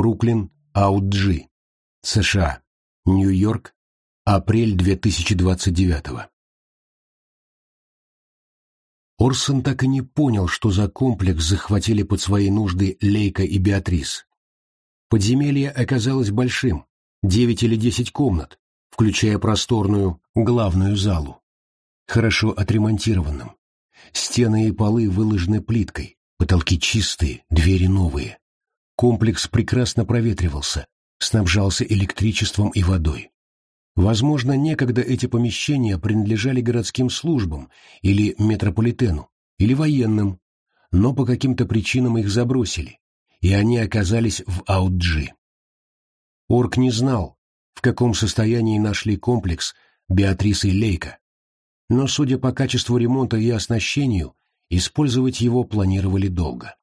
Бруклин, Ауджи, США, Нью-Йорк, апрель 2029 Орсон так и не понял, что за комплекс захватили под свои нужды Лейка и Беатрис. Подземелье оказалось большим, девять или десять комнат, включая просторную главную залу. Хорошо отремонтированным. Стены и полы выложены плиткой, потолки чистые, двери новые. Комплекс прекрасно проветривался, снабжался электричеством и водой. Возможно, некогда эти помещения принадлежали городским службам или метрополитену, или военным, но по каким-то причинам их забросили, и они оказались в Ауджи. Орк не знал, в каком состоянии нашли комплекс Беатрисы Лейка, но, судя по качеству ремонта и оснащению, использовать его планировали долго.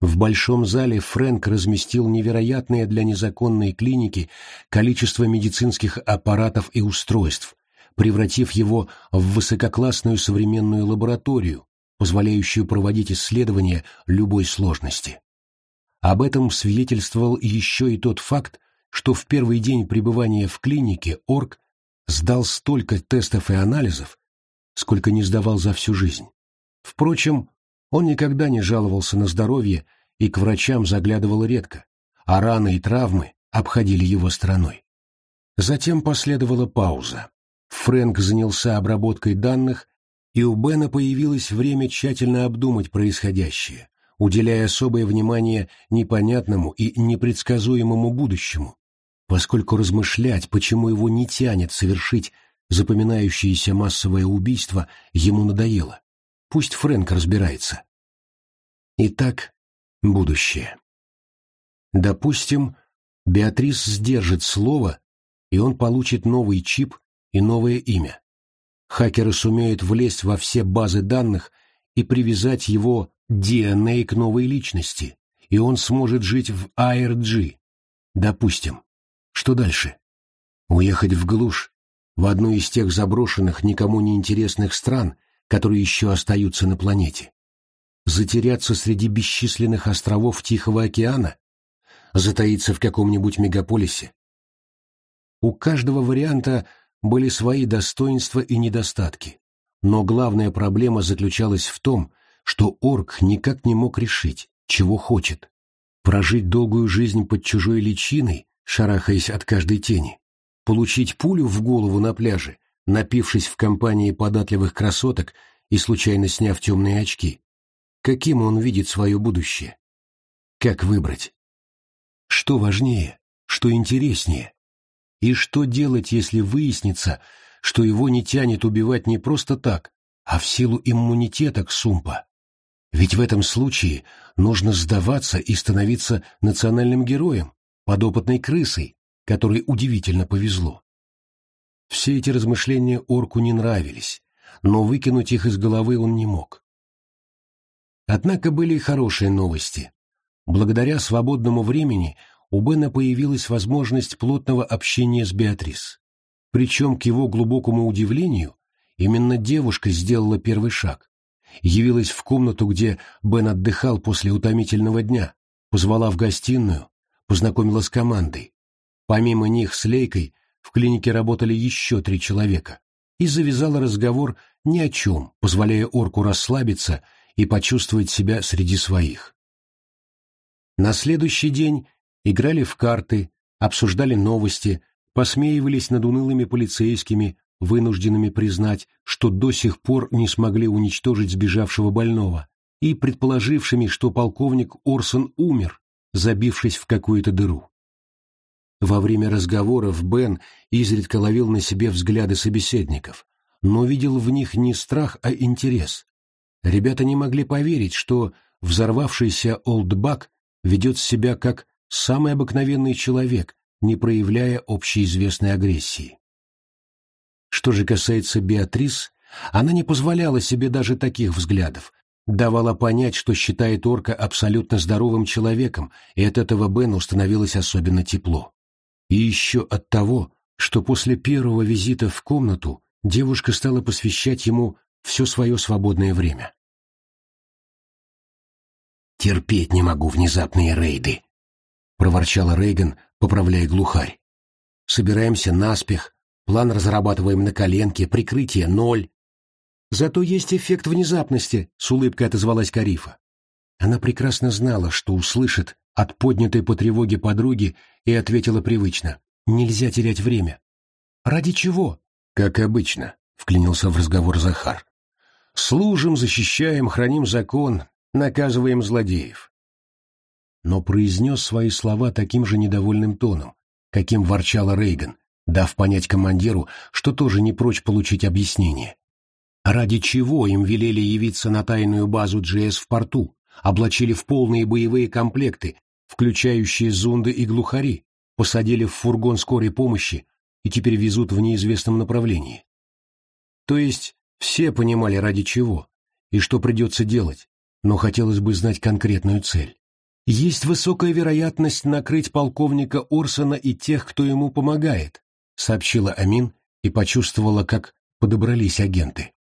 В большом зале Фрэнк разместил невероятное для незаконной клиники количество медицинских аппаратов и устройств, превратив его в высококлассную современную лабораторию, позволяющую проводить исследования любой сложности. Об этом свидетельствовал еще и тот факт, что в первый день пребывания в клинике Орк сдал столько тестов и анализов, сколько не сдавал за всю жизнь. Впрочем, он никогда не жаловался на здоровье и к врачам заглядывал редко, а раны и травмы обходили его стороной. Затем последовала пауза. Фрэнк занялся обработкой данных, и у Бена появилось время тщательно обдумать происходящее, уделяя особое внимание непонятному и непредсказуемому будущему, поскольку размышлять, почему его не тянет совершить запоминающееся массовое убийство, ему надоело. Пусть Фрэнк разбирается. Итак, будущее. Допустим, Беатрис сдержит слово, и он получит новый чип и новое имя. Хакеры сумеют влезть во все базы данных и привязать его DNA к новой личности, и он сможет жить в ARG. Допустим. Что дальше? Уехать в глушь, в одну из тех заброшенных, никому не интересных стран, которые еще остаются на планете. Затеряться среди бесчисленных островов Тихого океана? Затаиться в каком-нибудь мегаполисе? У каждого варианта были свои достоинства и недостатки, но главная проблема заключалась в том, что орк никак не мог решить, чего хочет. Прожить долгую жизнь под чужой личиной, шарахаясь от каждой тени, получить пулю в голову на пляже напившись в компании податливых красоток и случайно сняв темные очки. Каким он видит свое будущее? Как выбрать? Что важнее? Что интереснее? И что делать, если выяснится, что его не тянет убивать не просто так, а в силу иммунитета к сумпа? Ведь в этом случае нужно сдаваться и становиться национальным героем, подопытной крысой, которой удивительно повезло. Все эти размышления орку не нравились, но выкинуть их из головы он не мог. Однако были и хорошие новости. Благодаря свободному времени у Бена появилась возможность плотного общения с Беатрис. Причем, к его глубокому удивлению, именно девушка сделала первый шаг. Явилась в комнату, где Бен отдыхал после утомительного дня, позвала в гостиную, познакомила с командой. Помимо них с Лейкой в клинике работали еще три человека, и завязала разговор ни о чем, позволяя орку расслабиться и почувствовать себя среди своих. На следующий день играли в карты, обсуждали новости, посмеивались над унылыми полицейскими, вынужденными признать, что до сих пор не смогли уничтожить сбежавшего больного, и предположившими, что полковник Орсон умер, забившись в какую-то дыру. Во время разговоров Бен изредка ловил на себе взгляды собеседников, но видел в них не страх, а интерес. Ребята не могли поверить, что взорвавшийся олдбак ведет себя как самый обыкновенный человек, не проявляя общеизвестной агрессии. Что же касается Беатрис, она не позволяла себе даже таких взглядов, давала понять, что считает орка абсолютно здоровым человеком, и от этого Бену становилось особенно тепло. И еще от того, что после первого визита в комнату девушка стала посвящать ему все свое свободное время. «Терпеть не могу внезапные рейды», проворчала Рейган, поправляя глухарь. «Собираемся наспех, план разрабатываем на коленке, прикрытие ноль». «Зато есть эффект внезапности», — с улыбкой отозвалась Карифа. Она прекрасно знала, что услышит от поднятой по тревоге подруги и ответила привычно. «Нельзя терять время». «Ради чего?» «Как обычно», — вклинился в разговор Захар. «Служим, защищаем, храним закон, наказываем злодеев». Но произнес свои слова таким же недовольным тоном, каким ворчала Рейган, дав понять командиру, что тоже не прочь получить объяснение. Ради чего им велели явиться на тайную базу GS в порту, облачили в полные боевые комплекты, включающие зунды и глухари, посадили в фургон скорой помощи и теперь везут в неизвестном направлении. То есть все понимали ради чего и что придется делать, но хотелось бы знать конкретную цель. Есть высокая вероятность накрыть полковника Орсона и тех, кто ему помогает, сообщила Амин и почувствовала, как подобрались агенты.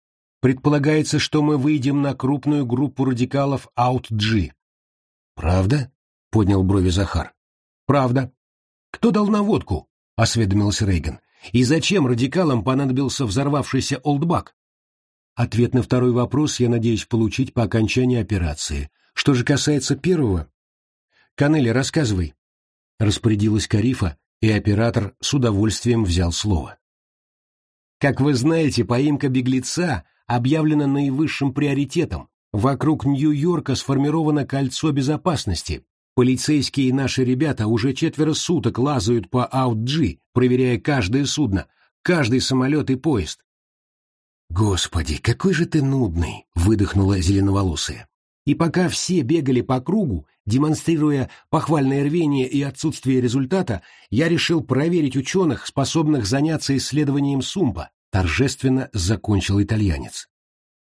Предполагается, что мы выйдем на крупную группу радикалов Аут-G. Правда? Поднял брови Захар. Правда. Кто дал наводку? Осведомился Рейган. И зачем радикалам понадобился взорвавшийся олдбак? Ответ на второй вопрос я надеюсь получить по окончании операции. Что же касается первого... Канели, рассказывай. Распорядилась Карифа, и оператор с удовольствием взял слово. Как вы знаете, поимка беглеца объявлена наивысшим приоритетом. Вокруг Нью-Йорка сформировано кольцо безопасности. Полицейские и наши ребята уже четверо суток лазают по Аут-Джи, проверяя каждое судно, каждый самолет и поезд. «Господи, какой же ты нудный!» — выдохнула зеленоволосая. И пока все бегали по кругу, демонстрируя похвальное рвение и отсутствие результата, я решил проверить ученых, способных заняться исследованием Сумпа, торжественно закончил итальянец.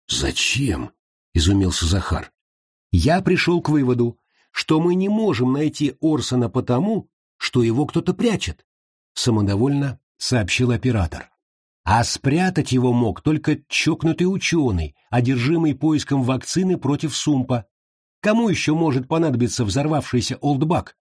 «Зачем?» — изумился Захар. «Я пришел к выводу, что мы не можем найти Орсона потому, что его кто-то прячет», — самодовольно сообщил оператор. А спрятать его мог только чокнутый ученый, одержимый поиском вакцины против сумпа. Кому еще может понадобиться взорвавшийся олдбак?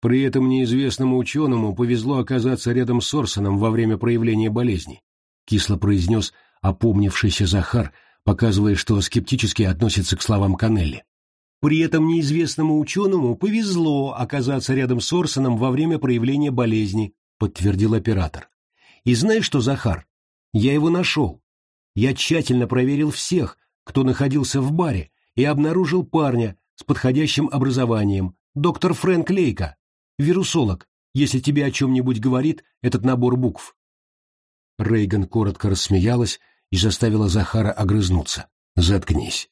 При этом неизвестному ученому повезло оказаться рядом с Орсоном во время проявления болезни. Кисло произнес опомнившийся Захар, показывая, что скептически относится к словам Канелли. При этом неизвестному ученому повезло оказаться рядом с Орсоном во время проявления болезни, подтвердил оператор. И знаешь что, Захар, я его нашел. Я тщательно проверил всех, кто находился в баре, и обнаружил парня с подходящим образованием, доктор Фрэнк Лейка, вирусолог, если тебе о чем-нибудь говорит этот набор букв. Рейган коротко рассмеялась и заставила Захара огрызнуться. «Заткнись».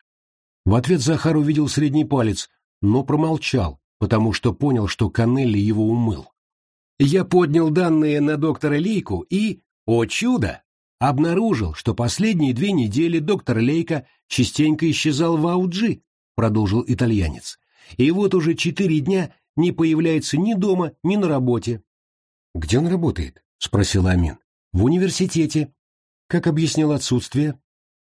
В ответ Захар увидел средний палец, но промолчал, потому что понял, что Каннелли его умыл. Я поднял данные на доктора Лейку и, о чудо, обнаружил, что последние две недели доктор Лейка частенько исчезал в Ауджи, продолжил итальянец. И вот уже четыре дня не появляется ни дома, ни на работе. Где он работает? спросил Амин. В университете. Как объяснил отсутствие?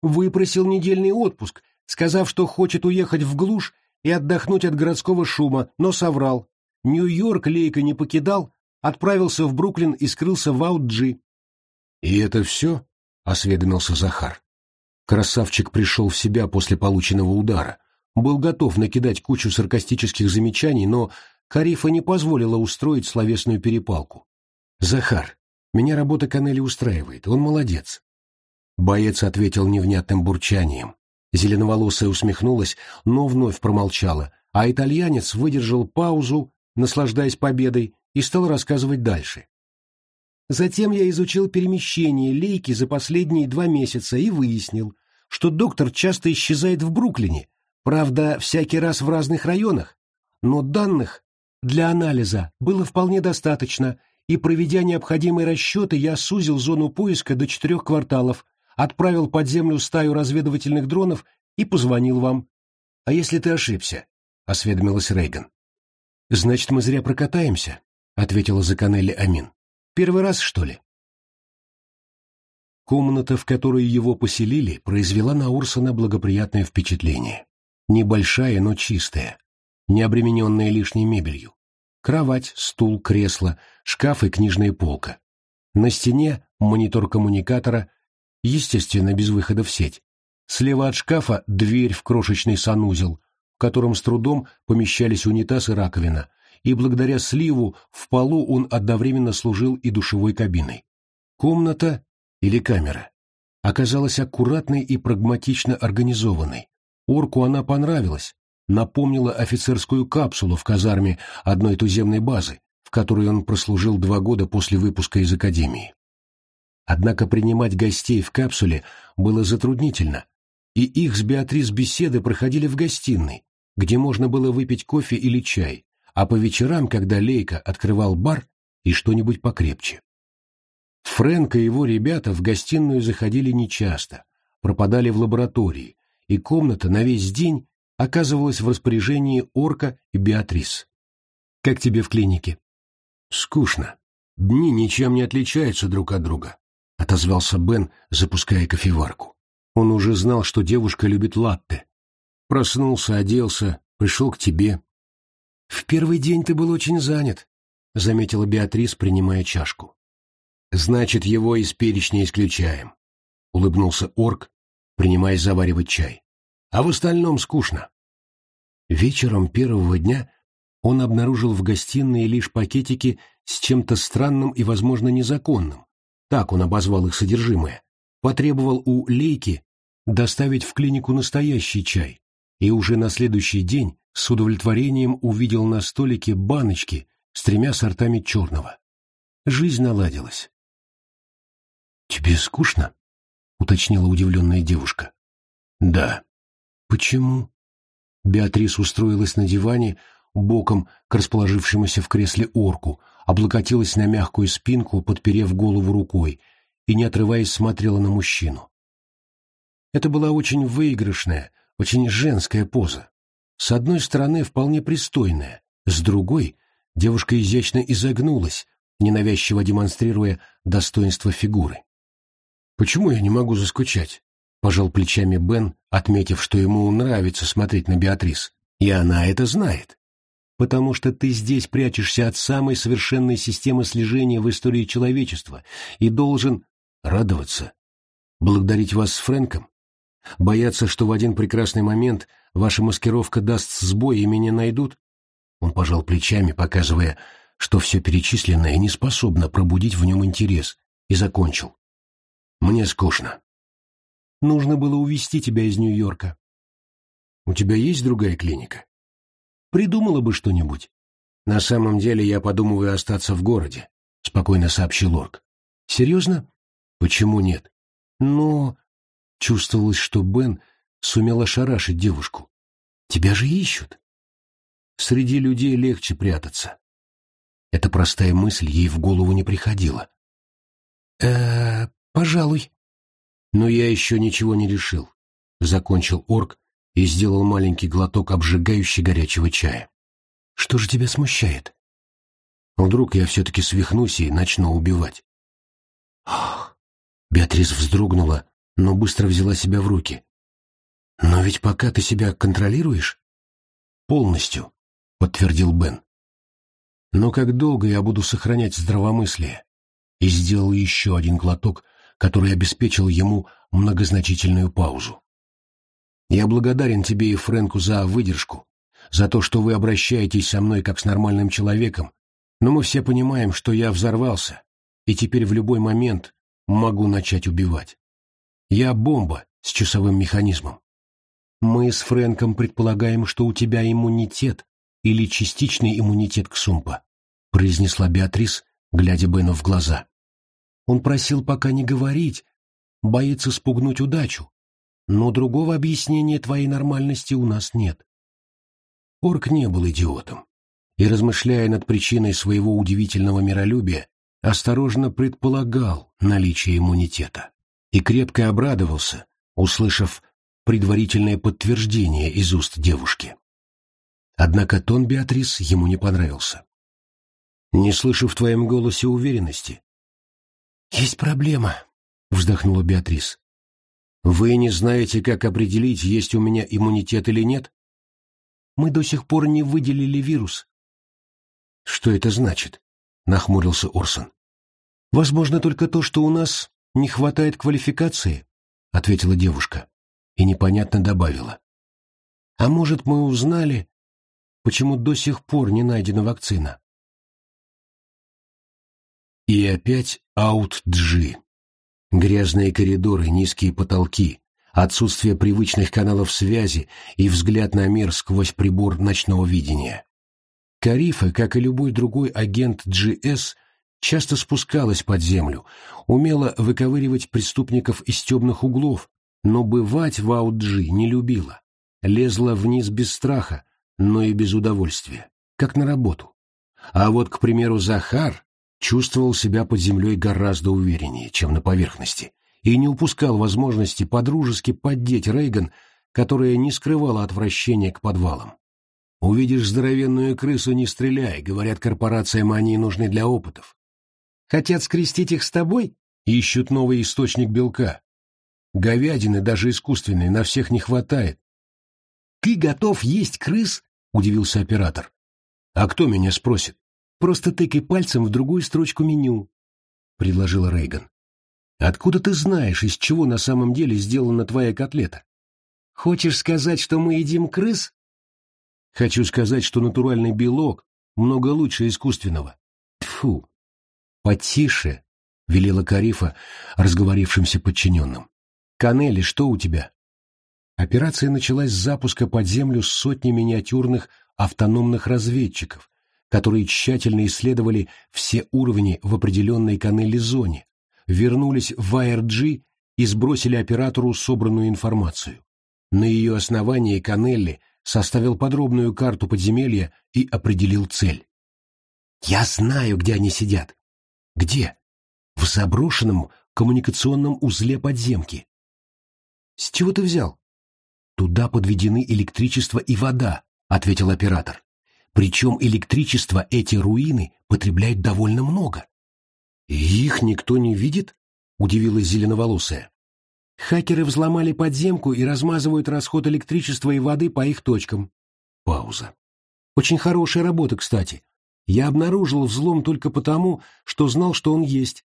Выпросил недельный отпуск, сказав, что хочет уехать в глушь и отдохнуть от городского шума, но соврал. Нью-Йорк Лейка не покидал, отправился в Бруклин и скрылся в Ауджи. «И это все?» — осведомился Захар. Красавчик пришел в себя после полученного удара, был готов накидать кучу саркастических замечаний, но Карифа не позволила устроить словесную перепалку. «Захар, меня работа Канели устраивает, он молодец». Боец ответил невнятным бурчанием. Зеленоволосая усмехнулась, но вновь промолчала, а итальянец выдержал паузу, наслаждаясь победой, и стал рассказывать дальше. Затем я изучил перемещение Лейки за последние два месяца и выяснил, что доктор часто исчезает в Бруклине, правда, всякий раз в разных районах, но данных для анализа было вполне достаточно, и, проведя необходимые расчеты, я сузил зону поиска до четырех кварталов, отправил под землю стаю разведывательных дронов и позвонил вам. — А если ты ошибся? — осведомилась Рейган. — Значит, мы зря прокатаемся, — ответила Заканелли Амин. Первый раз, что ли? Комната, в которой его поселили, произвела на Урсона благоприятное впечатление. Небольшая, но чистая, не обремененная лишней мебелью. Кровать, стул, кресло, шкаф и книжная полка. На стене монитор коммуникатора, естественно, без выхода в сеть. Слева от шкафа дверь в крошечный санузел, в котором с трудом помещались унитаз и раковина, и благодаря сливу в полу он одновременно служил и душевой кабиной. Комната или камера оказалась аккуратной и прагматично организованной. Орку она понравилась, напомнила офицерскую капсулу в казарме одной туземной базы, в которой он прослужил два года после выпуска из академии. Однако принимать гостей в капсуле было затруднительно, и их с Беатрис беседы проходили в гостиной, где можно было выпить кофе или чай, а по вечерам, когда Лейка открывал бар, и что-нибудь покрепче. Фрэнк и его ребята в гостиную заходили нечасто, пропадали в лаборатории, и комната на весь день оказывалась в распоряжении Орка и Беатрис. «Как тебе в клинике?» «Скучно. Дни ничем не отличаются друг от друга», — отозвался Бен, запуская кофеварку. Он уже знал, что девушка любит латте. Проснулся, оделся, пришел к тебе. «В первый день ты был очень занят», — заметила Беатрис, принимая чашку. Значит, его из перечня исключаем, — улыбнулся орк, принимаясь заваривать чай. А в остальном скучно. Вечером первого дня он обнаружил в гостиной лишь пакетики с чем-то странным и, возможно, незаконным. Так он обозвал их содержимое. Потребовал у Лейки доставить в клинику настоящий чай, и уже на следующий день с удовлетворением увидел на столике баночки с тремя сортами черного. Жизнь наладилась. «Тебе скучно?» — уточнила удивленная девушка. «Да». «Почему?» Беатрис устроилась на диване, боком к расположившемуся в кресле орку, облокотилась на мягкую спинку, подперев голову рукой, и, не отрываясь, смотрела на мужчину. Это была очень выигрышная, очень женская поза. С одной стороны, вполне пристойная, с другой — девушка изящно изогнулась, ненавязчиво демонстрируя достоинство фигуры. «Почему я не могу заскучать?» — пожал плечами Бен, отметив, что ему нравится смотреть на Беатрис. «И она это знает. Потому что ты здесь прячешься от самой совершенной системы слежения в истории человечества и должен радоваться. Благодарить вас с Фрэнком? Бояться, что в один прекрасный момент ваша маскировка даст сбой и меня найдут?» Он пожал плечами, показывая, что все перечисленное не способно пробудить в нем интерес, и закончил. Мне скучно. Нужно было увезти тебя из Нью-Йорка. У тебя есть другая клиника? Придумала бы что-нибудь. На самом деле я подумываю остаться в городе, спокойно сообщил Орк. Серьезно? Почему нет? Но... Чувствовалось, что Бен сумел ошарашить девушку. Тебя же ищут. Среди людей легче прятаться. Эта простая мысль ей в голову не приходила. э «Пожалуй». «Но я еще ничего не решил», — закончил орк и сделал маленький глоток обжигающей горячего чая. «Что же тебя смущает?» «Вдруг я все-таки свихнусь и начну убивать». «Ах!» — Беатрис вздрогнула, но быстро взяла себя в руки. «Но ведь пока ты себя контролируешь?» «Полностью», — подтвердил Бен. «Но как долго я буду сохранять здравомыслие?» И сделал еще один глоток, который обеспечил ему многозначительную паузу. «Я благодарен тебе и Фрэнку за выдержку, за то, что вы обращаетесь со мной как с нормальным человеком, но мы все понимаем, что я взорвался, и теперь в любой момент могу начать убивать. Я бомба с часовым механизмом. Мы с Фрэнком предполагаем, что у тебя иммунитет или частичный иммунитет к Сумпа», произнесла Беатрис, глядя Бену в глаза. Он просил пока не говорить, боится спугнуть удачу, но другого объяснения твоей нормальности у нас нет. Орк не был идиотом и, размышляя над причиной своего удивительного миролюбия, осторожно предполагал наличие иммунитета и крепко обрадовался, услышав предварительное подтверждение из уст девушки. Однако тон Беатрис ему не понравился. «Не слышу в твоем голосе уверенности. «Есть проблема», — вздохнула Беатрис. «Вы не знаете, как определить, есть у меня иммунитет или нет?» «Мы до сих пор не выделили вирус». «Что это значит?» — нахмурился Орсон. «Возможно, только то, что у нас не хватает квалификации», — ответила девушка и непонятно добавила. «А может, мы узнали, почему до сих пор не найдена вакцина?» И опять аут-джи. Грязные коридоры, низкие потолки, отсутствие привычных каналов связи и взгляд на мир сквозь прибор ночного видения. Карифа, как и любой другой агент GS, часто спускалась под землю, умела выковыривать преступников из темных углов, но бывать в Ауджи не любила. Лезла вниз без страха, но и без удовольствия, как на работу. А вот, к примеру, Захар чувствовал себя под землей гораздо увереннее, чем на поверхности, и не упускал возможности подружески поддеть Рейган, которая не скрывала отвращения к подвалам. Увидишь здоровенную крысу, не стреляй, говорят, корпорациям они нужны для опытов. Хотят скрестить их с тобой? Ищут новый источник белка. Говядины, даже искусственной, на всех не хватает. Ты готов есть крыс? Удивился оператор. А кто меня спросит? Просто тыкай пальцем в другую строчку меню, предложила Рейган. Откуда ты знаешь, из чего на самом деле сделана твоя котлета? Хочешь сказать, что мы едим крыс? Хочу сказать, что натуральный белок много лучше искусственного. Тфу. Потише, велела Карифа разговорившимся подчиненным. Канели, что у тебя? Операция началась с запуска под землю сотни миниатюрных автономных разведчиков, которые тщательно исследовали все уровни в определенной канели-зоне, вернулись в IRG и сбросили оператору собранную информацию. На ее основании Канелли составил подробную карту подземелья и определил цель. «Я знаю, где они сидят». «Где?» «В заброшенном коммуникационном узле подземки». «С чего ты взял?» «Туда подведены электричество и вода», — ответил оператор. «Причем электричество эти руины потребляют довольно много». «И их никто не видит?» — удивилась зеленоволосая. Хакеры взломали подземку и размазывают расход электричества и воды по их точкам. Пауза. Очень хорошая работа, кстати. Я обнаружил взлом только потому, что знал, что он есть.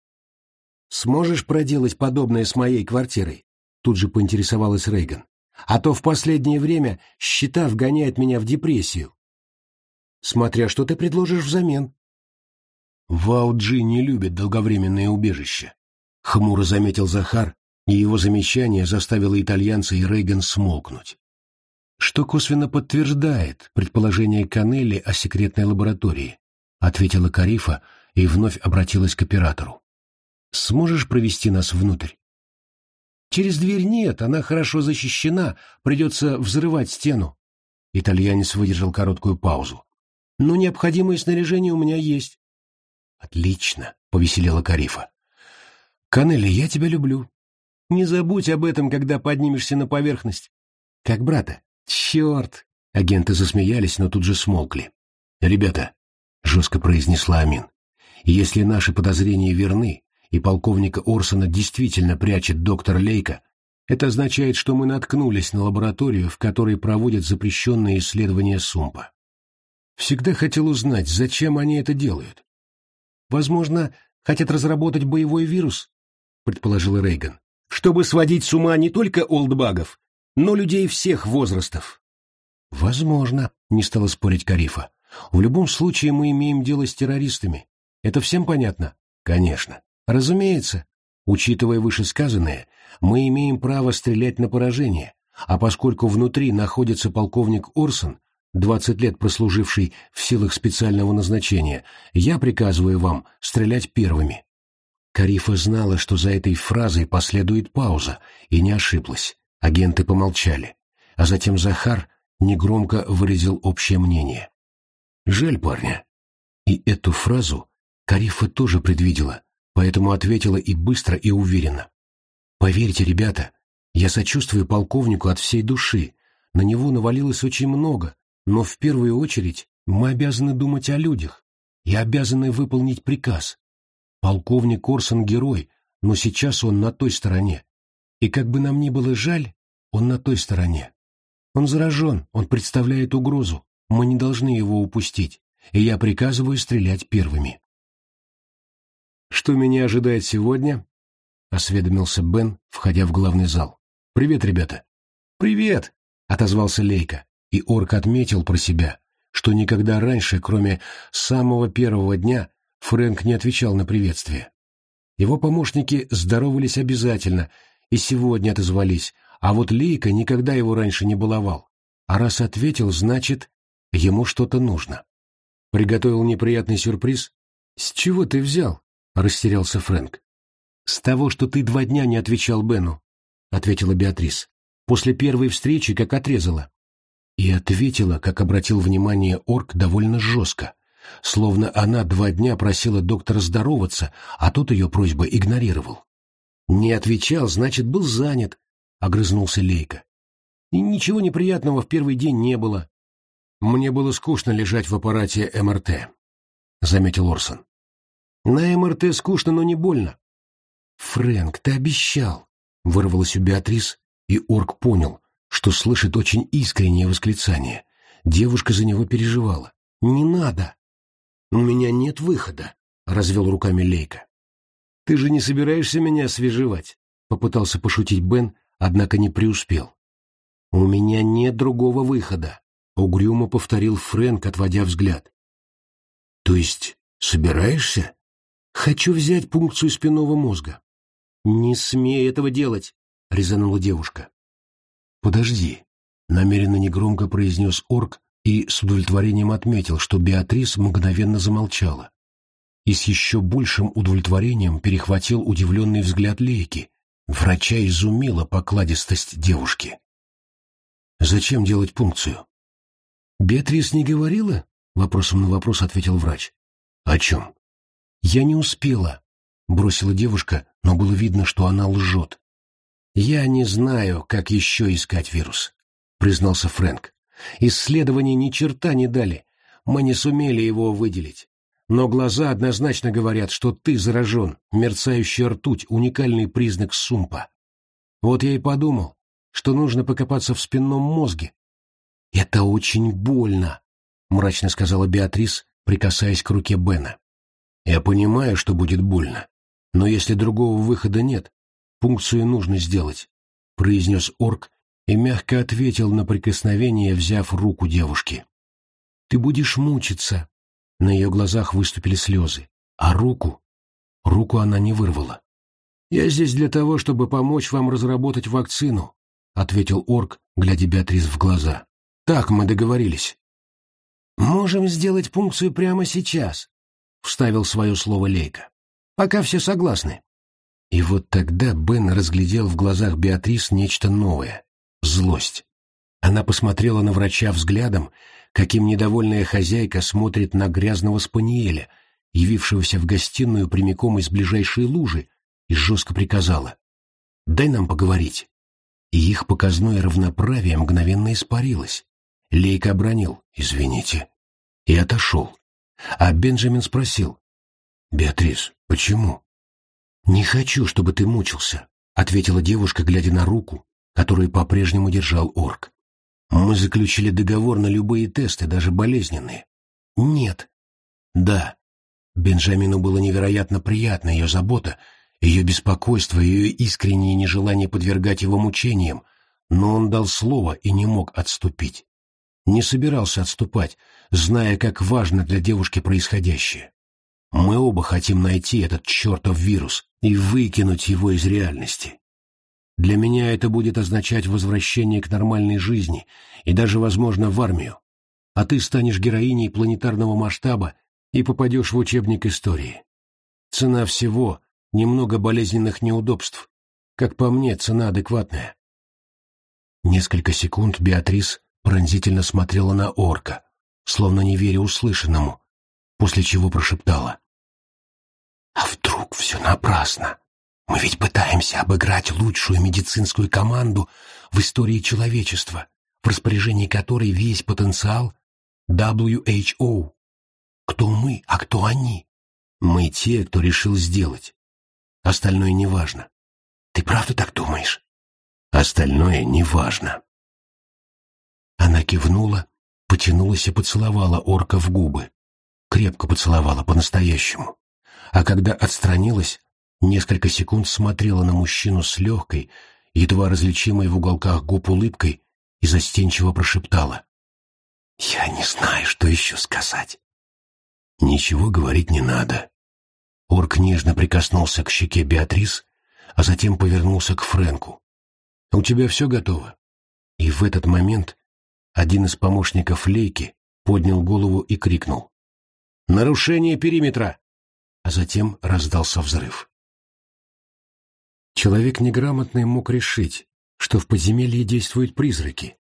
Сможешь проделать подобное с моей квартирой? Тут же поинтересовалась Рейган. А то в последнее время счета вгоняют меня в депрессию. Смотря что ты предложишь взамен. Вауджи не любит долговременные убежища. Хмуро заметил Захар, и его замечание заставило итальянца и Рейган смолкнуть. Что косвенно подтверждает предположение Канелли о секретной лаборатории, ответила Карифа и вновь обратилась к оператору. Сможешь провести нас внутрь? Через дверь нет, она хорошо защищена, придется взрывать стену. Итальянец выдержал короткую паузу. Но необходимое снаряжение у меня есть. Отлично, повеселела Карифа. Канелли, я тебя люблю. Не забудь об этом, когда поднимешься на поверхность. Как брата. Черт! Агенты засмеялись, но тут же смолкли. Ребята, жестко произнесла Амин, если наши подозрения верны, и полковника Орсона действительно прячет доктор Лейка, это означает, что мы наткнулись на лабораторию, в которой проводят запрещенные исследования Сумпа. Всегда хотел узнать, зачем они это делают. Возможно, хотят разработать боевой вирус, предположил Рейган чтобы сводить с ума не только олдбагов, но людей всех возрастов. Возможно, не стала спорить Карифа. В любом случае мы имеем дело с террористами. Это всем понятно? Конечно. Разумеется. Учитывая вышесказанное, мы имеем право стрелять на поражение, а поскольку внутри находится полковник Орсон, 20 лет прослуживший в силах специального назначения, я приказываю вам стрелять первыми. Карифа знала, что за этой фразой последует пауза, и не ошиблась. Агенты помолчали. А затем Захар негромко выразил общее мнение. «Жаль парня». И эту фразу Карифа тоже предвидела, поэтому ответила и быстро, и уверенно. «Поверьте, ребята, я сочувствую полковнику от всей души. На него навалилось очень много, но в первую очередь мы обязаны думать о людях и обязаны выполнить приказ. Полковник Корсон герой, но сейчас он на той стороне. И как бы нам ни было жаль, он на той стороне. Он заражен, он представляет угрозу, мы не должны его упустить. и я приказываю стрелять первыми. «Что меня ожидает сегодня?» — осведомился Бен, входя в главный зал. «Привет, ребята!» «Привет!» — отозвался Лейка, и Орк отметил про себя, что никогда раньше, кроме самого первого дня, Фрэнк не отвечал на приветствие. Его помощники здоровались обязательно и сегодня отозвались, а вот Лейка никогда его раньше не баловал. А раз ответил, значит, ему что-то нужно. Приготовил неприятный сюрприз? «С чего ты взял?» — растерялся Фрэнк. «С того, что ты два дня не отвечал Бену», — ответила Беатрис. «После первой встречи как отрезала». И ответила, как обратил внимание орк, довольно жестко словно она два дня просила доктора здороваться, а тот ее просьбы игнорировал. «Не отвечал, значит, был занят», — огрызнулся Лейка. «И ничего неприятного в первый день не было. Мне было скучно лежать в аппарате МРТ», — заметил Орсон. «На МРТ скучно, но не больно». «Фрэнк, ты обещал», — вырвалась у Беатрис, и Орк понял, что слышит очень искреннее восклицание. Девушка за него переживала. «Не надо!» «У меня нет выхода», — развел руками Лейка. «Ты же не собираешься меня освежевать?» — попытался пошутить Бен, однако не преуспел. «У меня нет другого выхода», — угрюмо повторил Фрэнк, отводя взгляд. «То есть собираешься?» «Хочу взять пункцию спинного мозга». «Не смей этого делать», — резанула девушка. «Подожди», — намеренно негромко произнес орк, и с удовлетворением отметил, что Беатрис мгновенно замолчала. И с еще большим удовлетворением перехватил удивленный взгляд Лейки. Врача изумила покладистость девушки. «Зачем делать пункцию?» «Беатрис не говорила?» — вопросом на вопрос ответил врач. «О чем?» «Я не успела», — бросила девушка, но было видно, что она лжет. «Я не знаю, как еще искать вирус», — признался Фрэнк. Исследования ни черта не дали. Мы не сумели его выделить. Но глаза однозначно говорят, что ты заражен, мерцающая ртуть — уникальный признак сумпа. Вот я и подумал, что нужно покопаться в спинном мозге. — Это очень больно, — мрачно сказала Беатрис, прикасаясь к руке Бена. — Я понимаю, что будет больно, но если другого выхода нет, пункцию нужно сделать, — произнес орк, и мягко ответил на прикосновение, взяв руку девушки. «Ты будешь мучиться». На ее глазах выступили слезы. А руку? Руку она не вырвала. «Я здесь для того, чтобы помочь вам разработать вакцину», — ответил орк, глядя Беатрис в глаза. «Так мы договорились». «Можем сделать пункцию прямо сейчас», — вставил свое слово Лейка. «Пока все согласны». И вот тогда Бен разглядел в глазах Беатрис нечто новое злость. Она посмотрела на врача взглядом, каким недовольная хозяйка смотрит на грязного спаниеля, явившегося в гостиную прямиком из ближайшей лужи, и жестко приказала «Дай нам поговорить». И их показное равноправие мгновенно испарилось. Лейка обронил «Извините» и отошел. А Бенджамин спросил «Беатрис, почему?» «Не хочу, чтобы ты мучился», — ответила девушка, глядя на руку, который по-прежнему держал орк. Мы заключили договор на любые тесты, даже болезненные. Нет. Да. Бенджамину было невероятно приятно ее забота, ее беспокойство, ее искреннее нежелание подвергать его мучениям, но он дал слово и не мог отступить. Не собирался отступать, зная, как важно для девушки происходящее. Мы оба хотим найти этот чертов вирус и выкинуть его из реальности. Для меня это будет означать возвращение к нормальной жизни и даже, возможно, в армию. А ты станешь героиней планетарного масштаба и попадешь в учебник истории. Цена всего — немного болезненных неудобств. Как по мне, цена адекватная. Несколько секунд Беатрис пронзительно смотрела на орка, словно не веря услышанному, после чего прошептала. «А вдруг все напрасно?» Мы ведь пытаемся обыграть лучшую медицинскую команду в истории человечества, в распоряжении которой весь потенциал WHO. Кто мы, а кто они? Мы те, кто решил сделать. Остальное неважно. Ты правда так думаешь? Остальное неважно. Она кивнула, потянулась и поцеловала орка в губы, крепко поцеловала по-настоящему, а когда отстранилась, несколько секунд смотрела на мужчину с легкой, едва различимой в уголках губ улыбкой и застенчиво прошептала. «Я не знаю, что еще сказать». «Ничего говорить не надо». Орк нежно прикоснулся к щеке Беатрис, а затем повернулся к Фрэнку. «У тебя все готово?» И в этот момент один из помощников Лейки поднял голову и крикнул. «Нарушение периметра!» А затем раздался взрыв. Человек неграмотный мог решить, что в подземелье действуют призраки.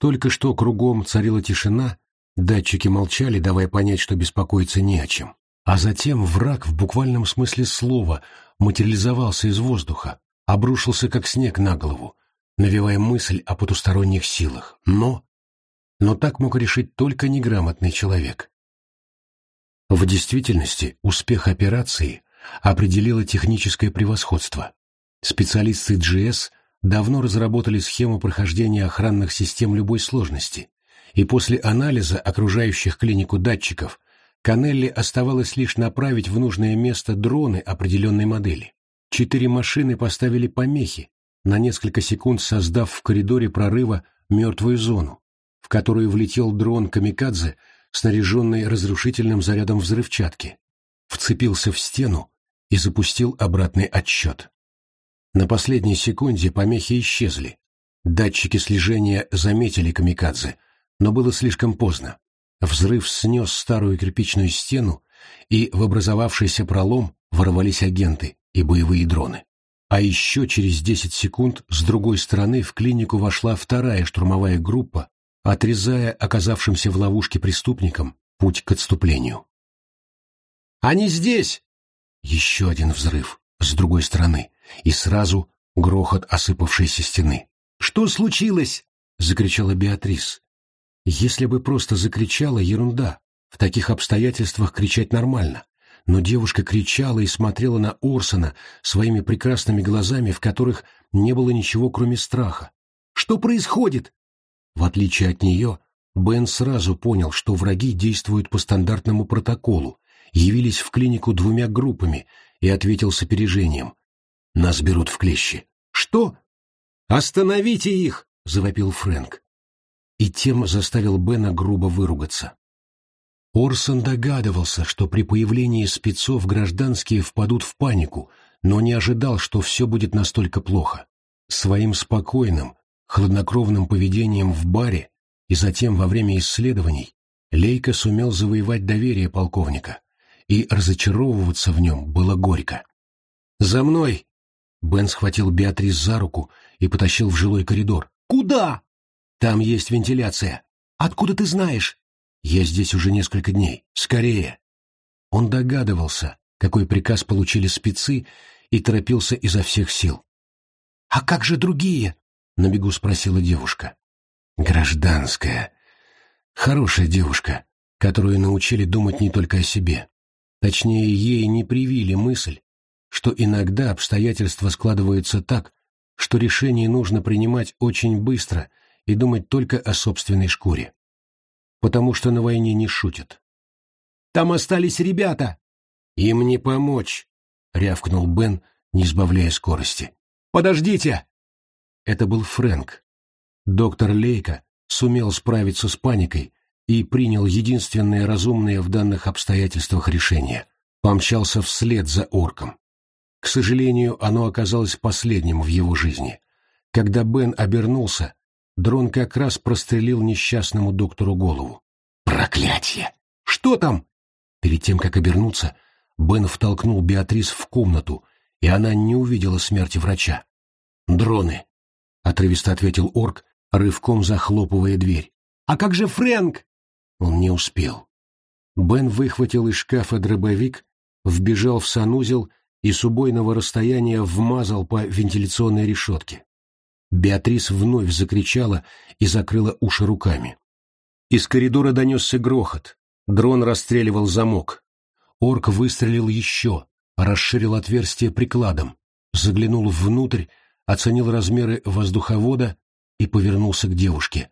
Только что кругом царила тишина, датчики молчали, давая понять, что беспокоиться не о чем. А затем враг в буквальном смысле слова материализовался из воздуха, обрушился как снег на голову, навевая мысль о потусторонних силах. Но... Но так мог решить только неграмотный человек. В действительности успех операции определило техническое превосходство. Специалисты GS давно разработали схему прохождения охранных систем любой сложности, и после анализа окружающих клинику датчиков Канелли оставалось лишь направить в нужное место дроны определенной модели. Четыре машины поставили помехи, на несколько секунд создав в коридоре прорыва мертвую зону, в которую влетел дрон «Камикадзе», снаряженный разрушительным зарядом взрывчатки, вцепился в стену и запустил обратный отсчет. На последней секунде помехи исчезли. Датчики слежения заметили камикадзе, но было слишком поздно. Взрыв снес старую кирпичную стену, и в образовавшийся пролом ворвались агенты и боевые дроны. А еще через 10 секунд с другой стороны в клинику вошла вторая штурмовая группа, отрезая оказавшимся в ловушке преступникам путь к отступлению. «Они здесь!» Еще один взрыв с другой стороны, и сразу грохот осыпавшейся стены. «Что случилось?» — закричала Беатрис. Если бы просто закричала, ерунда. В таких обстоятельствах кричать нормально. Но девушка кричала и смотрела на Орсона своими прекрасными глазами, в которых не было ничего, кроме страха. «Что происходит?» В отличие от нее, Бен сразу понял, что враги действуют по стандартному протоколу, явились в клинику двумя группами и ответил с опережением. Нас берут в клещи. Что? Остановите их! завопил Фрэнк. И тем заставил Бена грубо выругаться. Орсон догадывался, что при появлении спецов гражданские впадут в панику, но не ожидал, что все будет настолько плохо. Своим спокойным, хладнокровным поведением в баре и затем во время исследований Лейка сумел завоевать доверие полковника, и разочаровываться в нем было горько. «За мной!» Бен схватил Беатрис за руку и потащил в жилой коридор. «Куда?» «Там есть вентиляция». «Откуда ты знаешь?» «Я здесь уже несколько дней. Скорее!» Он догадывался, какой приказ получили спецы, и торопился изо всех сил. «А как же другие?» — на бегу спросила девушка. «Гражданская. Хорошая девушка, которую научили думать не только о себе. Точнее, ей не привили мысль, что иногда обстоятельства складываются так, что решение нужно принимать очень быстро и думать только о собственной шкуре. Потому что на войне не шутят. «Там остались ребята!» «Им не помочь!» — рявкнул Бен, не сбавляя скорости. «Подождите!» Это был Фрэнк. Доктор Лейка сумел справиться с паникой и принял единственное разумное в данных обстоятельствах решение. Помчался вслед за орком. К сожалению, оно оказалось последним в его жизни. Когда Бен обернулся, дрон как раз прострелил несчастному доктору голову. «Проклятье! Что там?» Перед тем, как обернуться, Бен втолкнул Беатрис в комнату, и она не увидела смерти врача. «Дроны!» — отрывисто ответил орк, рывком захлопывая дверь. «А как же Фрэнк?» Он не успел. Бен выхватил из шкафа дробовик, вбежал в санузел и с убойного расстояния вмазал по вентиляционной решетке. Беатрис вновь закричала и закрыла уши руками. Из коридора донесся грохот. Дрон расстреливал замок. Орк выстрелил еще, расширил отверстие прикладом, заглянул внутрь, оценил размеры воздуховода и повернулся к девушке.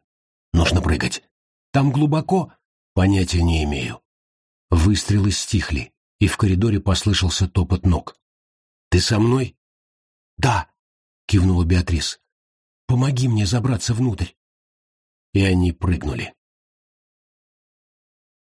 «Нужно прыгать. Там глубоко?» «Понятия не имею». Выстрелы стихли, и в коридоре послышался топот ног. «Ты со мной?» «Да», — кивнула Беатрис. «Помоги мне забраться внутрь». И они прыгнули.